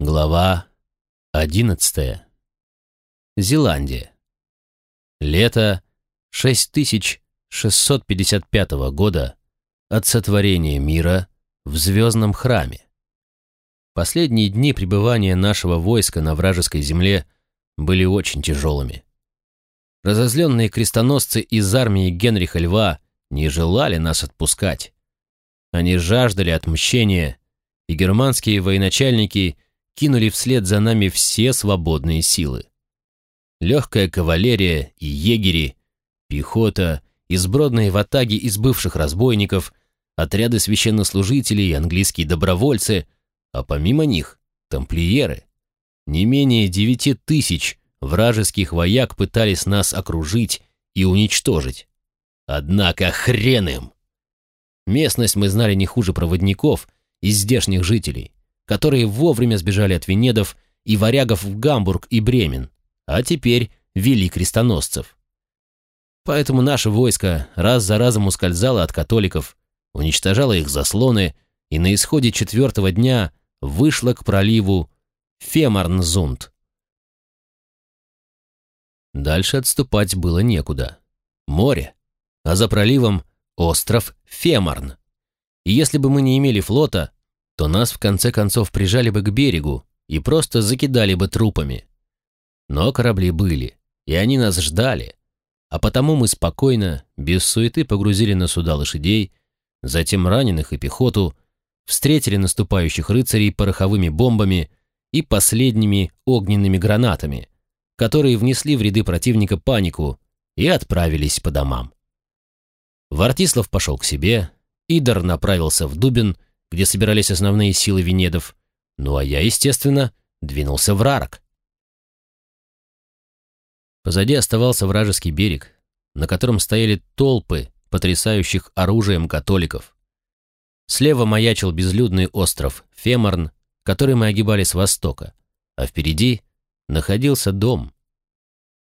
Глава 11. Зеландия. Лето 6655 года от сотворения мира в звездном храме. Последние дни пребывания нашего войска на вражеской земле были очень тяжелыми. Разозленные крестоносцы из армии Генриха Льва не желали нас отпускать. Они жаждали отмщения, и германские военачальники – кинули вслед за нами все свободные силы. Легкая кавалерия и егери, пехота, избродные ватаги из бывших разбойников, отряды священнослужителей и английские добровольцы, а помимо них — тамплиеры. Не менее девяти тысяч вражеских вояк пытались нас окружить и уничтожить. Однако хрен им! Местность мы знали не хуже проводников из здешних жителей которые вовремя сбежали от венедов и варягов в Гамбург и Бремен, а теперь вели крестоносцев. Поэтому наше войско раз за разом ускользало от католиков, уничтожало их заслоны и на исходе четвертого дня вышло к проливу Фемарнзунд. Дальше отступать было некуда. Море, а за проливом остров Фемарн. И если бы мы не имели флота, то нас в конце концов прижали бы к берегу и просто закидали бы трупами. Но корабли были, и они нас ждали, а потому мы спокойно, без суеты погрузили на суда лошадей, затем раненых и пехоту, встретили наступающих рыцарей пороховыми бомбами и последними огненными гранатами, которые внесли в ряды противника панику и отправились по домам. Вартислав пошел к себе, Идар направился в Дубин, где собирались основные силы Венедов, ну а я, естественно, двинулся в Рарок. Позади оставался вражеский берег, на котором стояли толпы потрясающих оружием католиков. Слева маячил безлюдный остров Феморн, который мы огибали с востока, а впереди находился дом.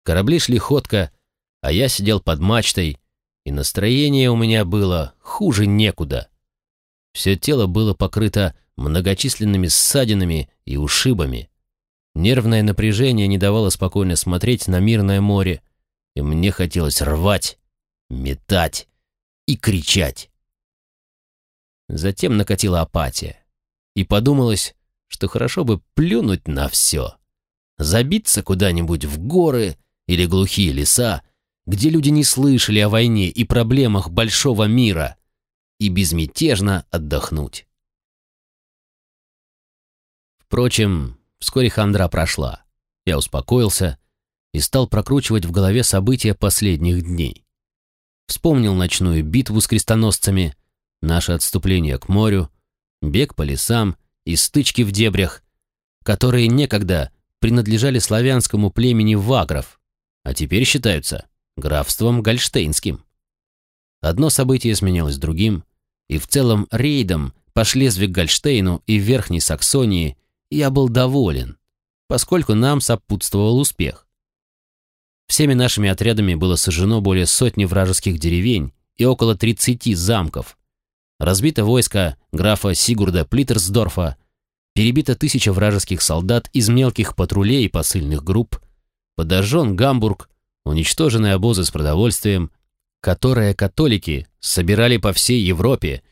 Корабли шли ходко, а я сидел под мачтой, и настроение у меня было хуже некуда. Все тело было покрыто многочисленными ссадинами и ушибами. Нервное напряжение не давало спокойно смотреть на мирное море, и мне хотелось рвать, метать и кричать. Затем накатила апатия, и подумалось, что хорошо бы плюнуть на все, забиться куда-нибудь в горы или глухие леса, где люди не слышали о войне и проблемах большого мира, и безмятежно отдохнуть. Впрочем, вскоре хандра прошла. Я успокоился и стал прокручивать в голове события последних дней. Вспомнил ночную битву с крестоносцами, наше отступление к морю, бег по лесам и стычки в дебрях, которые некогда принадлежали славянскому племени вагров, а теперь считаются графством гольштейнским. Одно событие сменялось другим, и в целом рейдом по Шлезвиг-Гольштейну и Верхней Саксонии я был доволен, поскольку нам сопутствовал успех. Всеми нашими отрядами было сожжено более сотни вражеских деревень и около 30 замков. Разбито войско графа Сигурда Плиттерсдорфа, перебито тысяча вражеских солдат из мелких патрулей и посыльных групп, подожжен Гамбург, уничтожены обозы с продовольствием, которое католики собирали по всей Европе,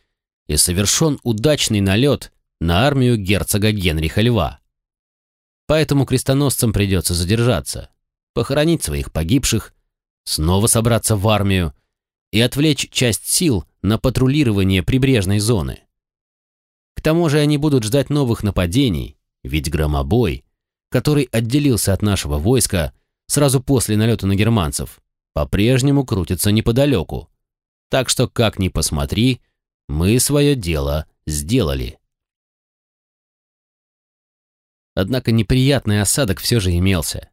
и совершен удачный налет на армию герцога Генриха Льва. Поэтому крестоносцам придется задержаться, похоронить своих погибших, снова собраться в армию и отвлечь часть сил на патрулирование прибрежной зоны. К тому же они будут ждать новых нападений, ведь громобой, который отделился от нашего войска сразу после налета на германцев, по-прежнему крутится неподалеку. Так что, как ни посмотри, мы свое дело сделали. Однако неприятный осадок все же имелся.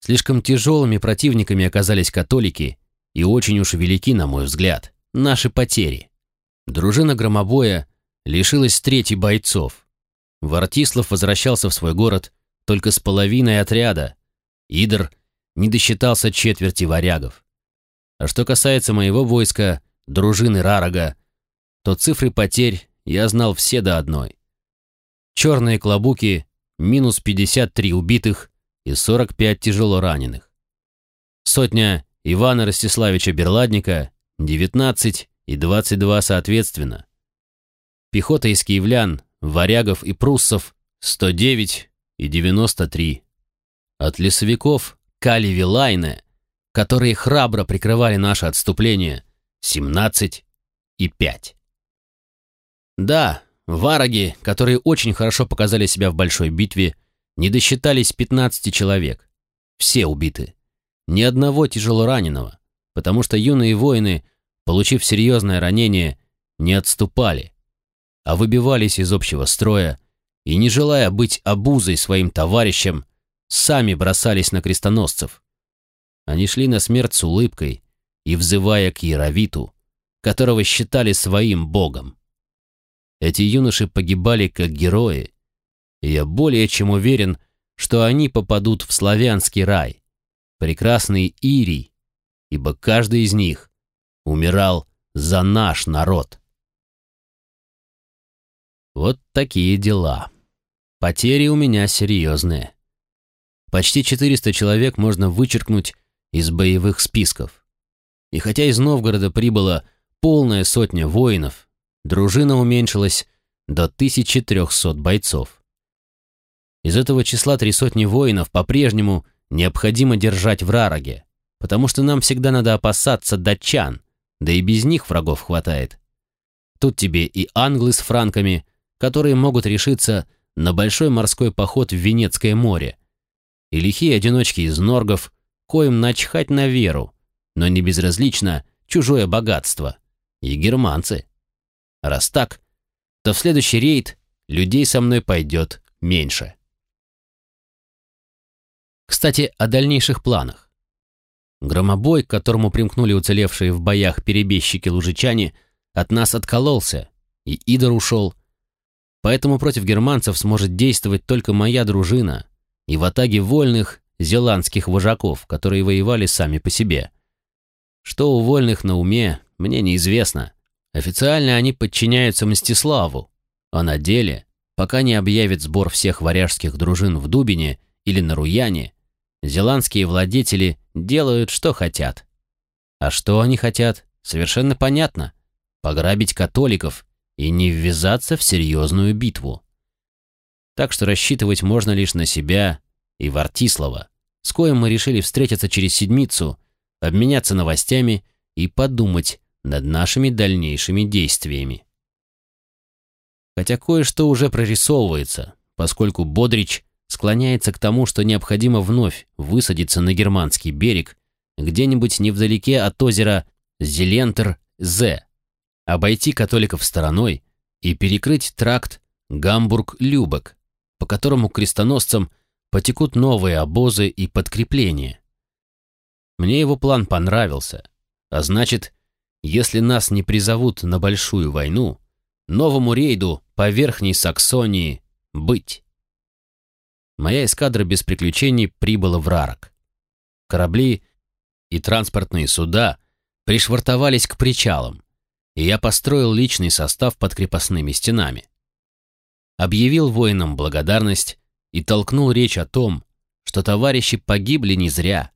Слишком тяжелыми противниками оказались католики, и очень уж велики, на мой взгляд, наши потери. Дружина громобоя лишилась трети бойцов. Вартислав возвращался в свой город только с половиной отряда. Идр не досчитался четверти варягов. А что касается моего войска, дружины Рарага, то цифры потерь я знал все до одной. Черные клобуки минус 53 убитых и 45 тяжело раненых. Сотня Ивана Ростиславича Берладника 19 и 22 соответственно. Пехота из киевлян, варягов и пруссов 109 и 93. От лесовиков Кали Вилайне, которые храбро прикрывали наше отступление, 17 и 5. Да, вараги, которые очень хорошо показали себя в большой битве, не досчитались 15 человек. Все убиты. Ни одного тяжело раненого, потому что юные воины, получив серьезное ранение, не отступали, а выбивались из общего строя и, не желая быть обузой своим товарищам, сами бросались на крестоносцев. Они шли на смерть с улыбкой и взывая к Яровиту, которого считали своим богом. Эти юноши погибали как герои, и я более чем уверен, что они попадут в славянский рай, прекрасный Ирий, ибо каждый из них умирал за наш народ. Вот такие дела. Потери у меня серьезные. Почти 400 человек можно вычеркнуть из боевых списков. И хотя из Новгорода прибыла полная сотня воинов, дружина уменьшилась до 1300 бойцов. Из этого числа три сотни воинов по-прежнему необходимо держать в Рароге, потому что нам всегда надо опасаться датчан, да и без них врагов хватает. Тут тебе и англы с франками, которые могут решиться на большой морской поход в Венецкое море, и лихие одиночки из норгов, коим начхать на веру, но не безразлично чужое богатство, и германцы. Раз так, то в следующий рейд людей со мной пойдет меньше. Кстати, о дальнейших планах. Громобой, к которому примкнули уцелевшие в боях перебежчики-лужичане, от нас откололся, и Идор ушел. Поэтому против германцев сможет действовать только моя дружина и в атаге вольных зеландских вожаков, которые воевали сами по себе. Что у вольных на уме, мне неизвестно. Официально они подчиняются Мстиславу, а на деле, пока не объявит сбор всех варяжских дружин в Дубине или на Руяне, зеландские владетели делают, что хотят. А что они хотят, совершенно понятно. Пограбить католиков и не ввязаться в серьезную битву. Так что рассчитывать можно лишь на себя и Вартислава, с коим мы решили встретиться через седмицу, обменяться новостями и подумать над нашими дальнейшими действиями. Хотя кое-что уже прорисовывается, поскольку Бодрич склоняется к тому, что необходимо вновь высадиться на германский берег, где-нибудь невдалеке от озера Зелентер-Зе, обойти католиков стороной и перекрыть тракт Гамбург-Любек, по которому крестоносцам потекут новые обозы и подкрепления. Мне его план понравился, а значит, если нас не призовут на большую войну, новому рейду по Верхней Саксонии быть. Моя эскадра без приключений прибыла в Рарок. Корабли и транспортные суда пришвартовались к причалам, и я построил личный состав под крепостными стенами. Объявил воинам благодарность и толкнул речь о том, что товарищи погибли не зря,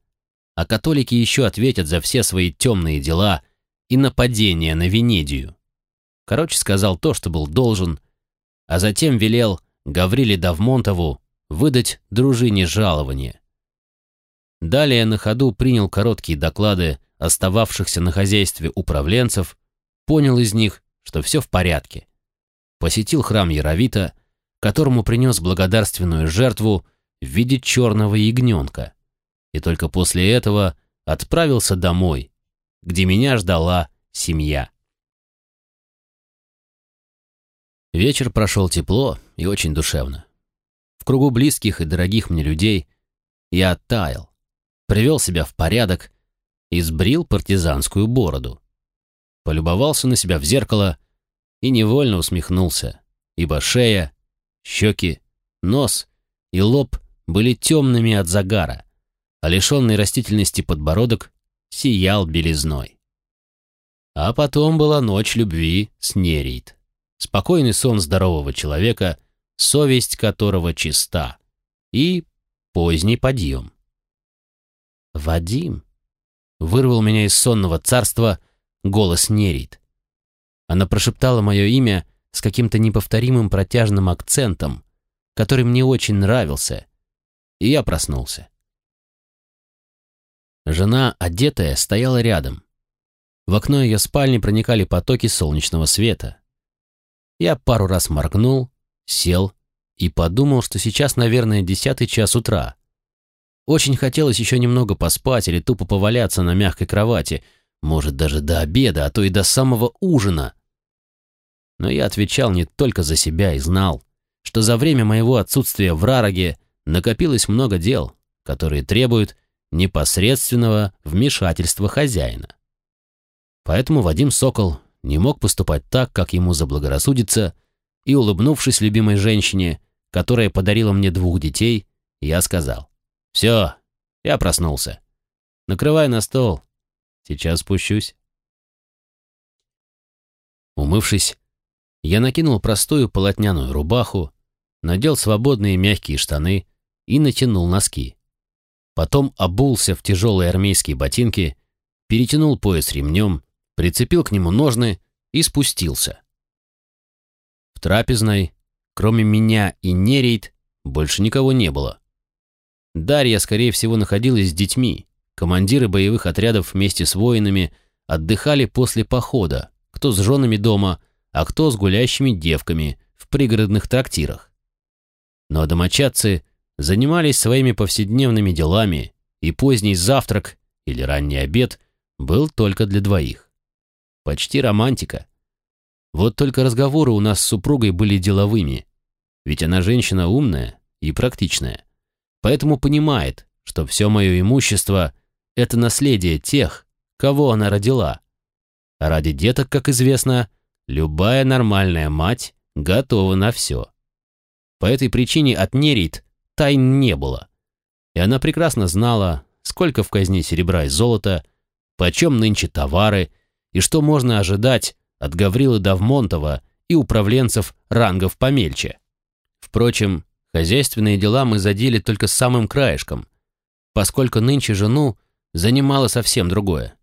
а католики еще ответят за все свои темные дела и нападения на Венедию. Короче, сказал то, что был должен, а затем велел Гавриле Давмонтову выдать дружине жалование. Далее на ходу принял короткие доклады остававшихся на хозяйстве управленцев, понял из них, что все в порядке. Посетил храм Яровита, которому принес благодарственную жертву в виде черного ягненка, и только после этого отправился домой, где меня ждала семья. Вечер прошел тепло и очень душевно. В кругу близких и дорогих мне людей я оттаял, привел себя в порядок и сбрил партизанскую бороду. Полюбовался на себя в зеркало и невольно усмехнулся, ибо шея, щеки, нос и лоб были темными от загара, а лишенный растительности подбородок сиял белизной. А потом была ночь любви с Нерит. Спокойный сон здорового человека — совесть которого чиста, и поздний подъем. «Вадим!» — вырвал меня из сонного царства голос Нерит. Она прошептала мое имя с каким-то неповторимым протяжным акцентом, который мне очень нравился, и я проснулся. Жена, одетая, стояла рядом. В окно ее спальни проникали потоки солнечного света. Я пару раз моргнул, сел и подумал, что сейчас, наверное, десятый час утра. Очень хотелось еще немного поспать или тупо поваляться на мягкой кровати, может, даже до обеда, а то и до самого ужина. Но я отвечал не только за себя и знал, что за время моего отсутствия в Рароге накопилось много дел, которые требуют непосредственного вмешательства хозяина. Поэтому Вадим Сокол не мог поступать так, как ему заблагорассудится, и, улыбнувшись любимой женщине, которая подарила мне двух детей, я сказал, «Все, я проснулся. Накрывай на стол. Сейчас спущусь». Умывшись, я накинул простую полотняную рубаху, надел свободные мягкие штаны и натянул носки. Потом обулся в тяжелые армейские ботинки, перетянул пояс ремнем, прицепил к нему ножны и спустился. В трапезной, кроме меня и Нерейт, больше никого не было. Дарья, скорее всего, находилась с детьми. Командиры боевых отрядов вместе с воинами отдыхали после похода, кто с женами дома, а кто с гулящими девками в пригородных трактирах. Но домочадцы занимались своими повседневными делами, и поздний завтрак или ранний обед был только для двоих. Почти романтика. Вот только разговоры у нас с супругой были деловыми, ведь она женщина умная и практичная, поэтому понимает, что все мое имущество — это наследие тех, кого она родила. А ради деток, как известно, любая нормальная мать готова на все. По этой причине от Нерит тайн не было. И она прекрасно знала, сколько в казне серебра и золота, почем нынче товары и что можно ожидать от Гаврилы Давмонтова и управленцев рангов помельче. Впрочем, хозяйственные дела мы задели только самым краешком, поскольку нынче жену занимало совсем другое.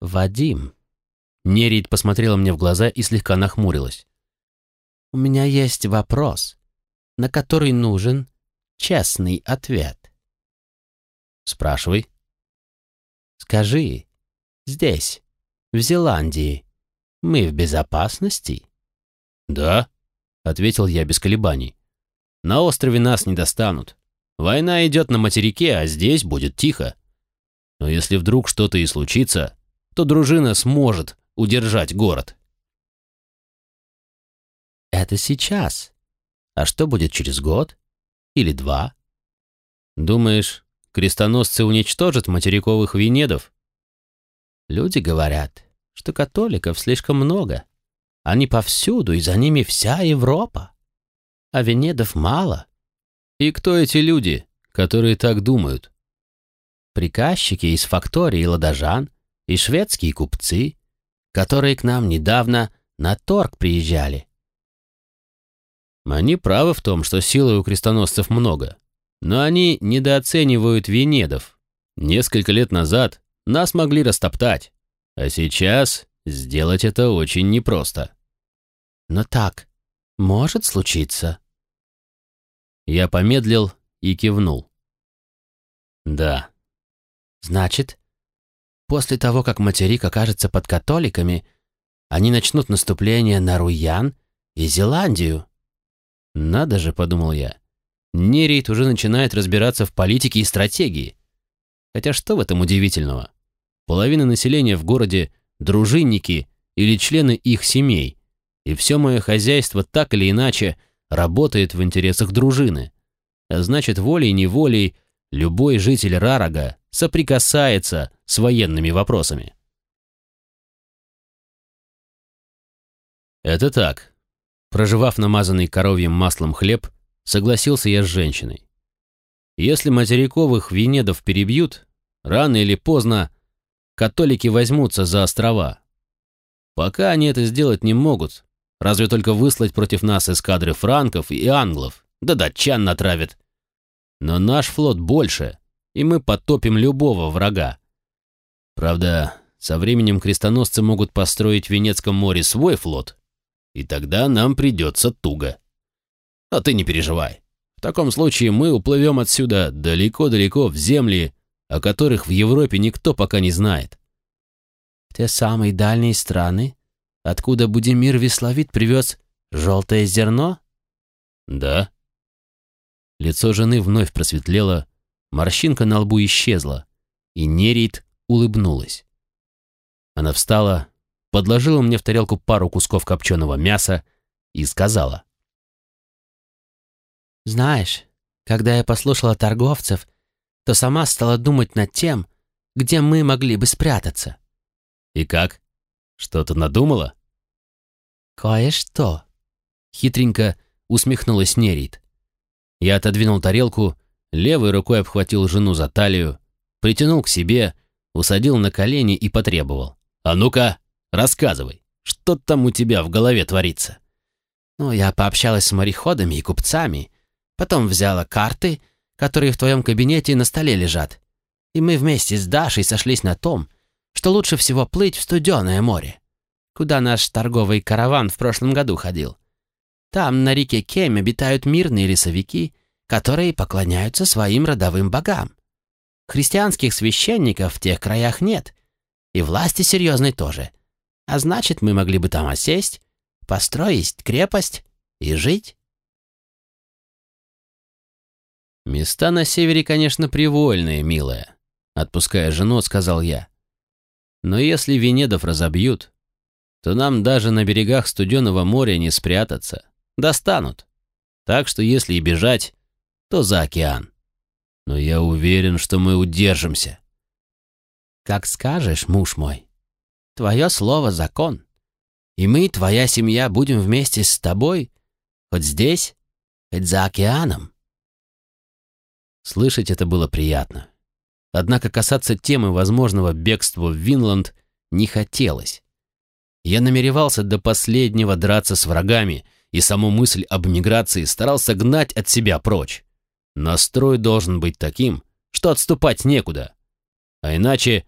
«Вадим», — Нерит посмотрела мне в глаза и слегка нахмурилась. «У меня есть вопрос, на который нужен честный ответ. Спрашивай. Скажи, здесь, в Зеландии, мы в безопасности? Да, ответил я без колебаний. На острове нас не достанут. Война идет на материке, а здесь будет тихо. Но если вдруг что-то и случится, то дружина сможет удержать город. Это сейчас. А что будет через год? Или два? Думаешь, крестоносцы уничтожат материковых венедов? Люди говорят, что католиков слишком много. Они повсюду, и за ними вся Европа. А венедов мало. И кто эти люди, которые так думают? Приказчики из фактории ладожан и шведские купцы, которые к нам недавно на торг приезжали. Они правы в том, что силы у крестоносцев много. Но они недооценивают венедов. Несколько лет назад нас могли растоптать. А сейчас сделать это очень непросто. Но так может случиться. Я помедлил и кивнул. Да. Значит, после того, как материк окажется под католиками, они начнут наступление на Руян и Зеландию. «Надо же», — подумал я, — «Нерейт уже начинает разбираться в политике и стратегии. Хотя что в этом удивительного? Половина населения в городе — дружинники или члены их семей, и все мое хозяйство так или иначе работает в интересах дружины. А значит, волей-неволей любой житель Рарага соприкасается с военными вопросами. Это так. Проживав намазанный коровьим маслом хлеб, согласился я с женщиной. Если материковых венедов перебьют, рано или поздно католики возьмутся за острова. Пока они это сделать не могут, Разве только выслать против нас эскадры франков и англов, да датчан натравят. Но наш флот больше, и мы потопим любого врага. Правда, со временем крестоносцы могут построить в Венецком море свой флот, и тогда нам придется туго. А ты не переживай. В таком случае мы уплывем отсюда далеко-далеко в земли, о которых в Европе никто пока не знает. Те самые дальние страны, откуда Будимир Весловит привез желтое зерно? Да. Лицо жены вновь просветлело, морщинка на лбу исчезла, и Нерит улыбнулась. Она встала, подложила мне в тарелку пару кусков копченого мяса и сказала. «Знаешь, когда я послушала торговцев, то сама стала думать над тем, где мы могли бы спрятаться». «И как? Что-то надумала?» «Кое-что», — хитренько усмехнулась Нерит. Я отодвинул тарелку, левой рукой обхватил жену за талию, притянул к себе, усадил на колени и потребовал. «А ну-ка, рассказывай, что там у тебя в голове творится?» «Ну, я пообщалась с мореходами и купцами, потом взяла карты, которые в твоем кабинете на столе лежат, и мы вместе с Дашей сошлись на том, что лучше всего плыть в студеное море, куда наш торговый караван в прошлом году ходил. Там, на реке Кем, обитают мирные лесовики, которые поклоняются своим родовым богам. Христианских священников в тех краях нет, и власти серьезной тоже. А значит, мы могли бы там осесть, построить крепость и жить. «Места на севере, конечно, привольные, милая», — отпуская жену, сказал я. «Но если Венедов разобьют, то нам даже на берегах студеного моря не спрятаться. Достанут. Так что если и бежать, то за океан. Но я уверен, что мы удержимся. Как скажешь, муж мой. Твое слово — закон. И мы, твоя семья, будем вместе с тобой, хоть здесь, хоть за океаном. Слышать это было приятно. Однако касаться темы возможного бегства в Винланд не хотелось. Я намеревался до последнего драться с врагами, и саму мысль об миграции старался гнать от себя прочь. Настрой должен быть таким, что отступать некуда. А иначе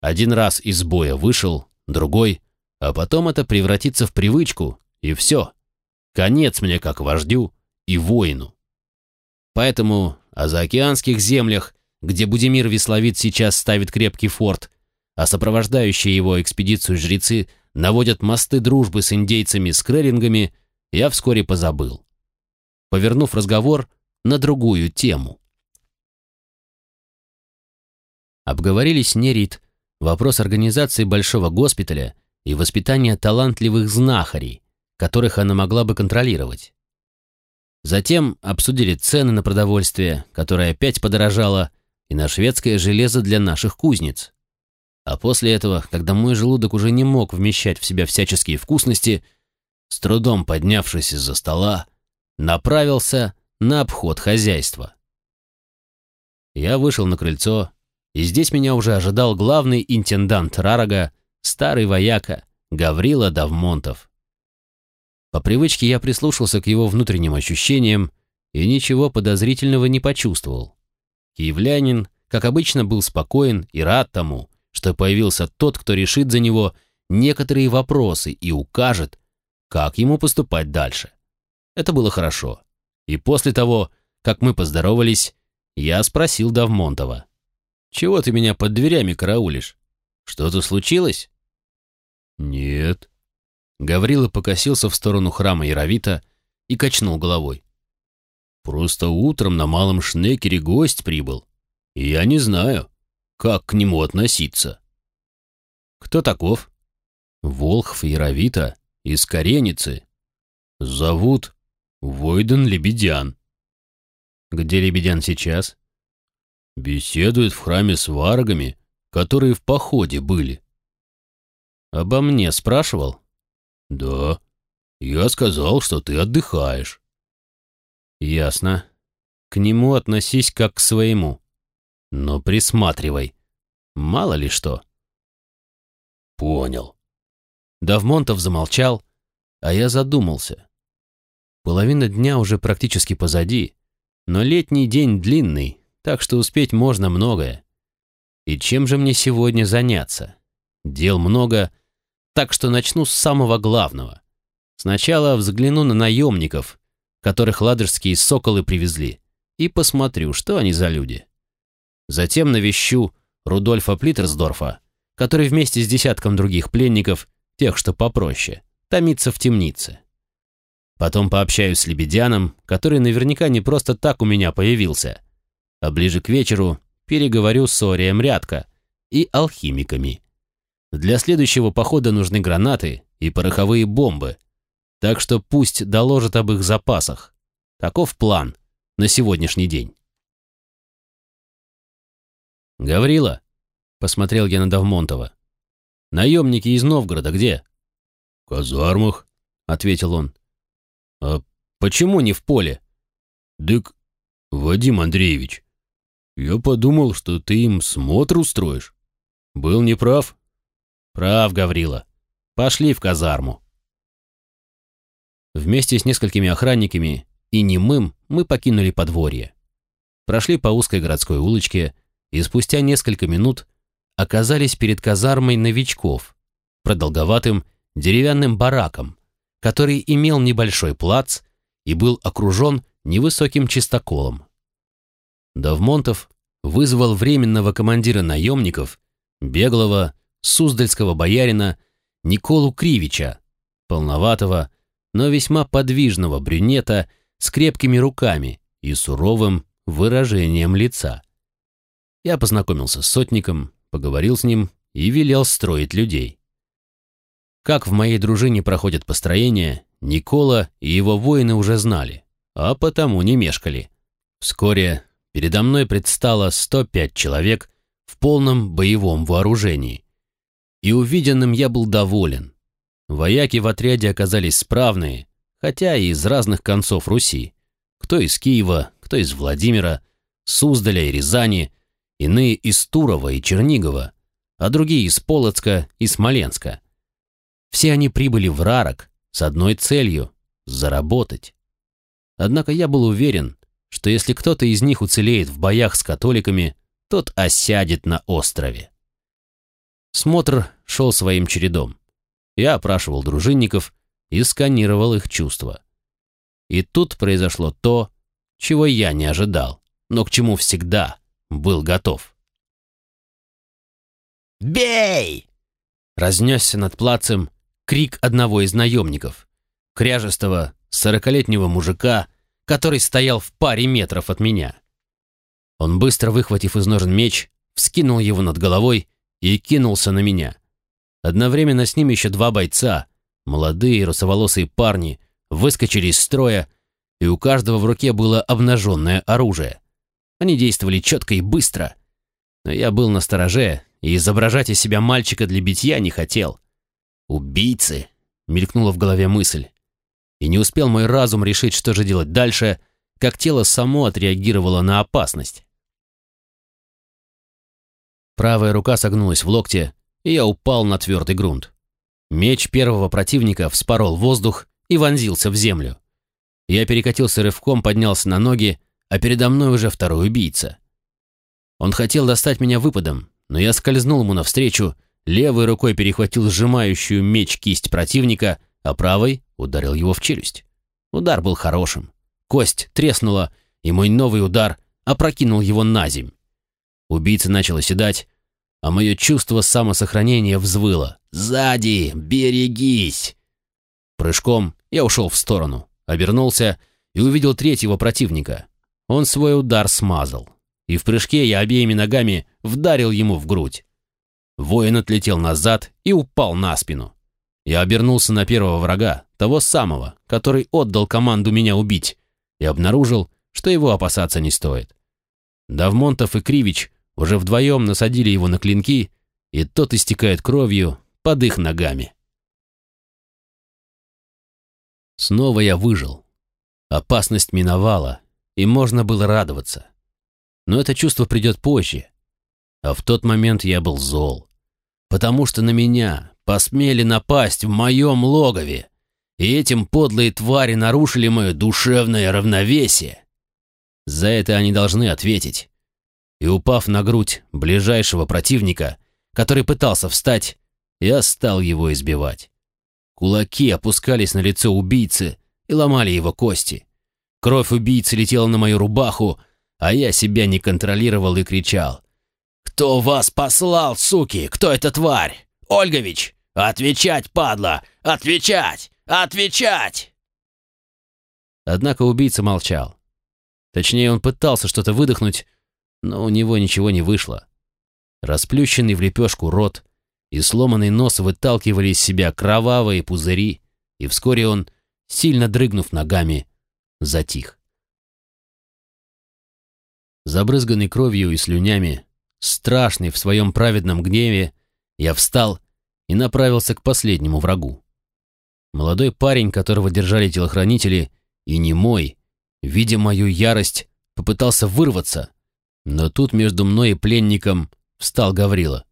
один раз из боя вышел, другой, а потом это превратится в привычку, и все. Конец мне как вождю и воину. Поэтому о заокеанских землях, где Будимир Весловит сейчас ставит крепкий форт, а сопровождающие его экспедицию жрецы наводят мосты дружбы с индейцами с креллингами, я вскоре позабыл. Повернув разговор на другую тему. Обговорились Нерит, вопрос организации большого госпиталя и воспитания талантливых знахарей, которых она могла бы контролировать. Затем обсудили цены на продовольствие, которое опять подорожало, и на шведское железо для наших кузнец. А после этого, когда мой желудок уже не мог вмещать в себя всяческие вкусности, с трудом поднявшись из-за стола, направился на обход хозяйства. Я вышел на крыльцо, и здесь меня уже ожидал главный интендант Рарага, старый вояка Гаврила Давмонтов. По привычке я прислушался к его внутренним ощущениям и ничего подозрительного не почувствовал. Киевлянин, как обычно, был спокоен и рад тому, что появился тот, кто решит за него некоторые вопросы и укажет, как ему поступать дальше. Это было хорошо. И после того, как мы поздоровались, я спросил Давмонтова. «Чего ты меня под дверями караулишь? Что-то случилось?» «Нет». Гаврила покосился в сторону храма Яровита и качнул головой. «Просто утром на Малом Шнекере гость прибыл, и я не знаю, как к нему относиться». «Кто таков?» «Волхв Яровита из Кареницы. Зовут Войден Лебедян. Где Лебедян сейчас? Беседует в храме с варгами, которые в походе были. Обо мне спрашивал? Да. Я сказал, что ты отдыхаешь. Ясно. К нему относись как к своему. Но присматривай. Мало ли что. Понял. Давмонтов замолчал, А я задумался. Половина дня уже практически позади, но летний день длинный, так что успеть можно многое. И чем же мне сегодня заняться? Дел много, так что начну с самого главного. Сначала взгляну на наемников, которых ладожские соколы привезли, и посмотрю, что они за люди. Затем навещу Рудольфа Плиттерсдорфа, который вместе с десятком других пленников, тех, что попроще, томится в темнице. Потом пообщаюсь с Лебедяном, который наверняка не просто так у меня появился. А ближе к вечеру переговорю с Орием Рядко и алхимиками. Для следующего похода нужны гранаты и пороховые бомбы, так что пусть доложат об их запасах. Таков план на сегодняшний день. «Гаврила», — посмотрел я на Давмонтова, — «наемники из Новгорода где?» «В казармах», — ответил он. «А почему не в поле?» «Дык, Вадим Андреевич, я подумал, что ты им смотр устроишь. Был неправ?» «Прав, Гаврила. Пошли в казарму». Вместе с несколькими охранниками и немым мы покинули подворье. Прошли по узкой городской улочке и спустя несколько минут оказались перед казармой новичков, продолговатым деревянным бараком, который имел небольшой плац и был окружен невысоким чистоколом. Давмонтов вызвал временного командира наемников, беглого суздальского боярина Николу Кривича, полноватого, но весьма подвижного брюнета с крепкими руками и суровым выражением лица. Я познакомился с сотником, поговорил с ним и велел строить людей. Как в моей дружине проходят построения, Никола и его воины уже знали, а потому не мешкали. Вскоре передо мной предстало 105 человек в полном боевом вооружении. И увиденным я был доволен. Вояки в отряде оказались справные, хотя и из разных концов Руси. Кто из Киева, кто из Владимира, Суздаля и Рязани, иные из Турова и Чернигова, а другие из Полоцка и Смоленска. Все они прибыли в Рарок с одной целью – заработать. Однако я был уверен, что если кто-то из них уцелеет в боях с католиками, тот осядет на острове. Смотр шел своим чередом. Я опрашивал дружинников и сканировал их чувства. И тут произошло то, чего я не ожидал, но к чему всегда был готов. «Бей!» Разнесся над плацем крик одного из наемников, кряжестого, сорокалетнего мужика, который стоял в паре метров от меня. Он, быстро выхватив из ножен меч, вскинул его над головой и кинулся на меня. Одновременно с ним еще два бойца, молодые русоволосые парни, выскочили из строя, и у каждого в руке было обнаженное оружие. Они действовали четко и быстро. Но я был на стороже и изображать из себя мальчика для битья не хотел. «Убийцы!» — мелькнула в голове мысль. И не успел мой разум решить, что же делать дальше, как тело само отреагировало на опасность. Правая рука согнулась в локте, и я упал на твердый грунт. Меч первого противника вспорол воздух и вонзился в землю. Я перекатился рывком, поднялся на ноги, а передо мной уже второй убийца. Он хотел достать меня выпадом, но я скользнул ему навстречу, левой рукой перехватил сжимающую меч кисть противника, а правой ударил его в челюсть. Удар был хорошим. Кость треснула, и мой новый удар опрокинул его на земь. Убийца начал оседать, а мое чувство самосохранения взвыло. «Сзади! Берегись!» Прыжком я ушел в сторону, обернулся и увидел третьего противника. Он свой удар смазал, и в прыжке я обеими ногами вдарил ему в грудь. Воин отлетел назад и упал на спину. Я обернулся на первого врага, того самого, который отдал команду меня убить, и обнаружил, что его опасаться не стоит. Давмонтов и Кривич уже вдвоем насадили его на клинки, и тот истекает кровью под их ногами. Снова я выжил. Опасность миновала, и можно было радоваться. Но это чувство придет позже. А в тот момент я был зол потому что на меня посмели напасть в моем логове. и этим подлые твари нарушили мое душевное равновесие. За это они должны ответить. И упав на грудь ближайшего противника, который пытался встать, я стал его избивать. Кулаки опускались на лицо убийцы и ломали его кости. Кровь убийцы летела на мою рубаху, а я себя не контролировал и кричал. «Кто вас послал, суки? Кто эта тварь? Ольгович! Отвечать, падла! Отвечать! Отвечать!» Однако убийца молчал. Точнее, он пытался что-то выдохнуть, но у него ничего не вышло. Расплющенный в лепешку рот и сломанный нос выталкивали из себя кровавые пузыри, и вскоре он, сильно дрыгнув ногами, затих. Забрызганный кровью и слюнями, страшный в своем праведном гневе, я встал и направился к последнему врагу. Молодой парень, которого держали телохранители, и не мой, видя мою ярость, попытался вырваться, но тут между мной и пленником встал Гаврила.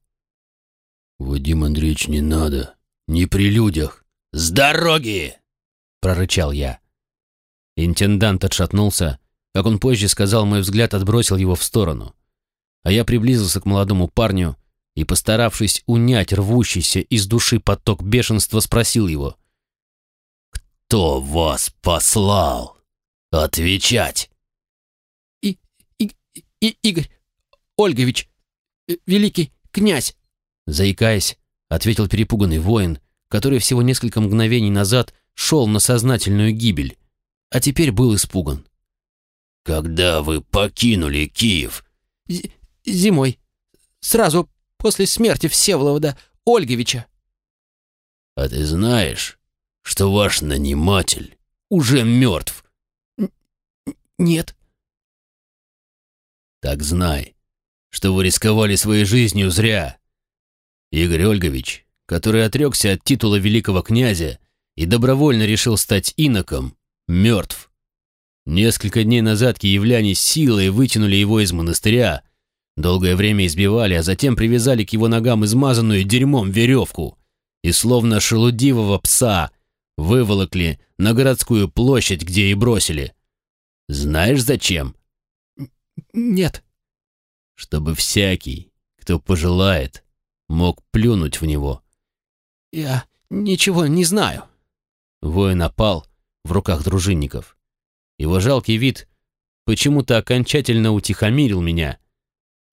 «Вадим Андреевич, не надо. Не при людях. С дороги!» — прорычал я. Интендант отшатнулся. Как он позже сказал, мой взгляд отбросил его в сторону. А я приблизился к молодому парню и, постаравшись унять рвущийся из души поток бешенства, спросил его. «Кто вас послал? Отвечать!» «И... и... и... Игорь Ольгович, э, великий князь!» Заикаясь, ответил перепуганный воин, который всего несколько мгновений назад шел на сознательную гибель, а теперь был испуган. «Когда вы покинули Киев?» «Зимой. Сразу после смерти Всеволода Ольговича». «А ты знаешь, что ваш наниматель уже мертв?» Н «Нет». «Так знай, что вы рисковали своей жизнью зря. Игорь Ольгович, который отрекся от титула великого князя и добровольно решил стать иноком, мертв. Несколько дней назад киевляне силой вытянули его из монастыря, долгое время избивали, а затем привязали к его ногам измазанную дерьмом веревку и словно шелудивого пса выволокли на городскую площадь, где и бросили. Знаешь зачем? Нет. Чтобы всякий, кто пожелает, мог плюнуть в него. «Я ничего не знаю». Воин опал в руках дружинников. Его жалкий вид почему-то окончательно утихомирил меня,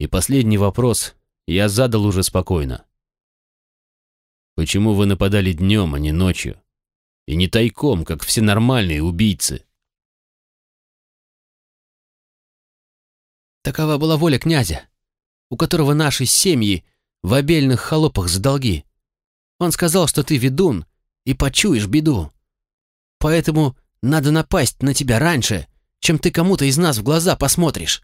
и последний вопрос я задал уже спокойно. «Почему вы нападали днем, а не ночью? И не тайком, как все нормальные убийцы?» Такова была воля князя, у которого наши семьи в обельных холопах за долги. Он сказал, что ты ведун и почуешь беду. Поэтому надо напасть на тебя раньше, чем ты кому-то из нас в глаза посмотришь.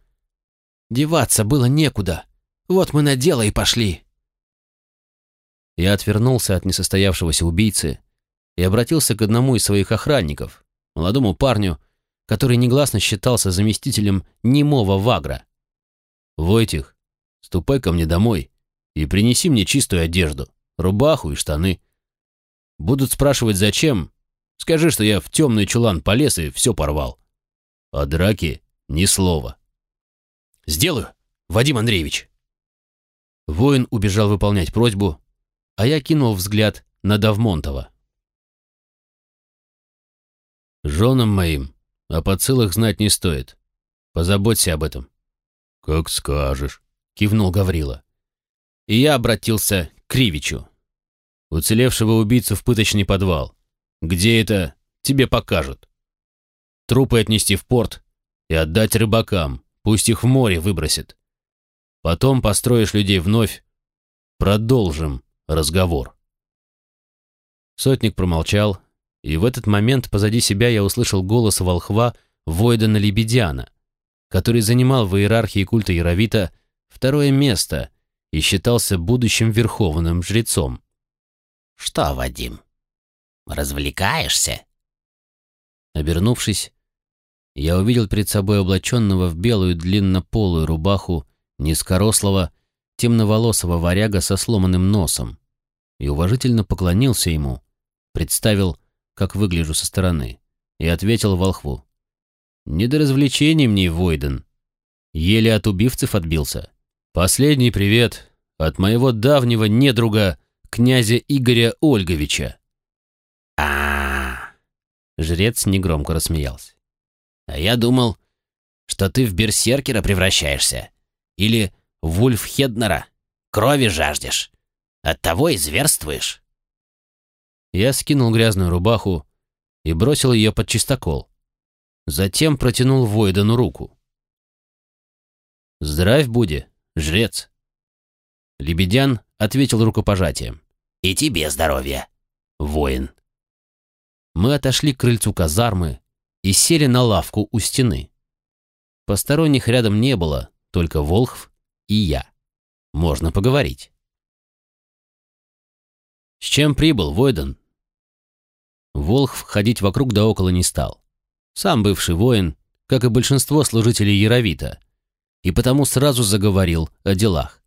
Деваться было некуда. Вот мы на дело и пошли. Я отвернулся от несостоявшегося убийцы и обратился к одному из своих охранников, молодому парню, который негласно считался заместителем немого Вагра. «Войтих, ступай ко мне домой и принеси мне чистую одежду, рубаху и штаны. Будут спрашивать, зачем, скажи, что я в темный чулан полез и все порвал. О драке ни слова. «Сделаю, Вадим Андреевич!» Воин убежал выполнять просьбу, а я кинул взгляд на Давмонтова. «Женам моим о поцелах знать не стоит. Позаботься об этом». «Как скажешь», — кивнул Гаврила и я обратился к Кривичу. Уцелевшего убийцу в пыточный подвал. Где это, тебе покажут. Трупы отнести в порт и отдать рыбакам, пусть их в море выбросят. Потом построишь людей вновь. Продолжим разговор. Сотник промолчал, и в этот момент позади себя я услышал голос волхва Войдана Лебедяна, который занимал в иерархии культа Яровита второе место и считался будущим верховным жрецом. «Что, Вадим, развлекаешься?» Обернувшись, я увидел перед собой облаченного в белую длиннополую рубаху низкорослого, темноволосого варяга со сломанным носом и уважительно поклонился ему, представил как выгляжу со стороны, и ответил волхву. «Не до развлечений мне, Войден. Еле от убивцев отбился. Последний привет от моего давнего недруга, князя Игоря Ольговича». а, Жрец негромко рассмеялся. -а я думал, что ты в берсеркера превращаешься. Или в Ульфхеднера. Крови жаждешь. Оттого и зверствуешь. Я скинул грязную рубаху и бросил ее под чистокол. Затем протянул Войдану руку. «Здравь, Буди, жрец!» Лебедян ответил рукопожатием. «И тебе здоровья, воин!» Мы отошли к крыльцу казармы и сели на лавку у стены. Посторонних рядом не было, только Волхв и я. Можно поговорить. «С чем прибыл, Войден?» Волхв ходить вокруг да около не стал. Сам бывший воин, как и большинство служителей Яровита, и потому сразу заговорил о делах.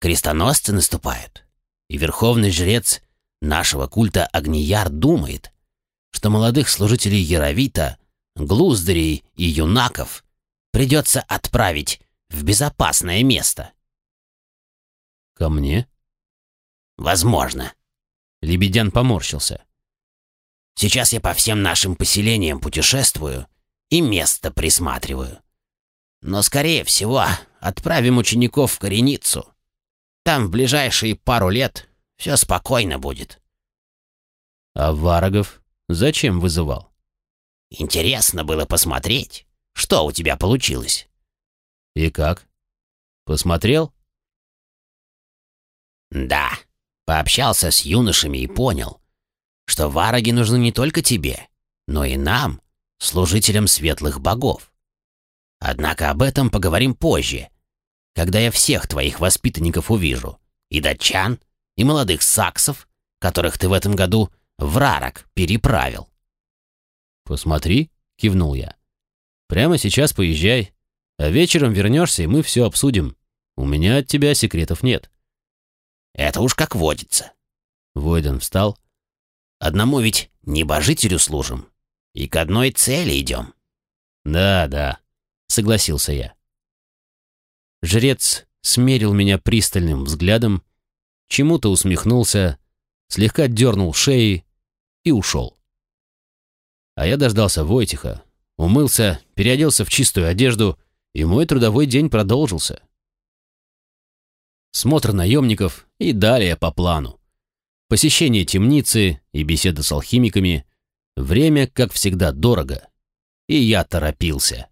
«Крестоносцы наступают, и верховный жрец нашего культа Огнияр думает, что молодых служителей Яровита, глуздарей и юнаков придется отправить в безопасное место». «Ко мне?» «Возможно». Лебедян поморщился. Сейчас я по всем нашим поселениям путешествую и место присматриваю. Но, скорее всего, отправим учеников в Кореницу. Там в ближайшие пару лет все спокойно будет. А Варагов зачем вызывал? Интересно было посмотреть, что у тебя получилось. И как? Посмотрел? Да, пообщался с юношами и понял, что вараги нужны не только тебе, но и нам, служителям светлых богов. Однако об этом поговорим позже, когда я всех твоих воспитанников увижу, и датчан, и молодых саксов, которых ты в этом году в Рарак переправил. «Посмотри», — кивнул я. «Прямо сейчас поезжай, а вечером вернешься, и мы все обсудим. У меня от тебя секретов нет». «Это уж как водится». Войден встал, Одному ведь небожителю служим. И к одной цели идем. Да, да, согласился я. Жрец смерил меня пристальным взглядом, чему-то усмехнулся, слегка дернул шеи и ушел. А я дождался Войтиха, умылся, переоделся в чистую одежду, и мой трудовой день продолжился. Смотр наемников и далее по плану посещение темницы и беседа с алхимиками, время, как всегда, дорого. И я торопился.